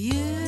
You.